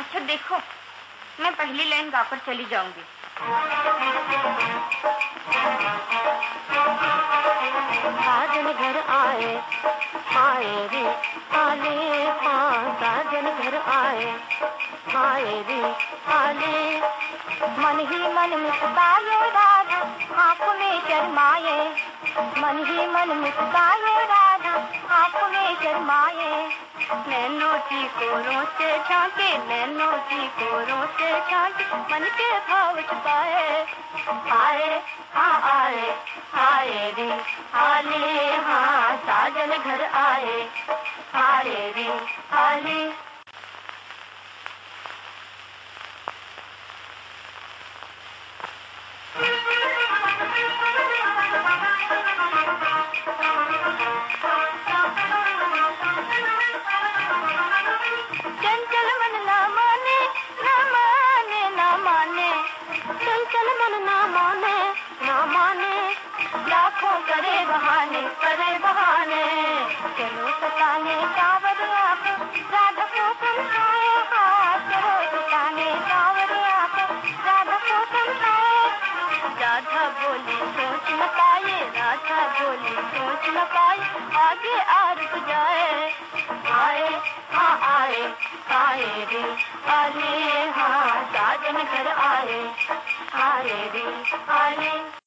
अच्छा देखो, मैं पहली लाइन गाकर चली जाऊँगी। साजन घर आए आए रे, आले साजन घर आए आए रे, आले। मन ही मन मुस्काए राधा आँखों में शर्माए। मन ही मन मुस्काए राधा आँखों में शर्माए। नैनो जी को रोते झांके नैनो जी को रोते झांके मन के भाव छुपाए आए हाँ आए आए रे, आले हाँ साजन घर आए। आए रे, आले बहाने, करे बहाने। चलो सताने कांवरिया को राधा को समझाए चलो सताने कांवरिया को राधा को समझाए राधा बोली, सोच न पाए, राधा बोली, सोच न पाए। आगे आ रुक जाए। आए हाँ आए आए रे आए हाँ साजन घर आए। Hare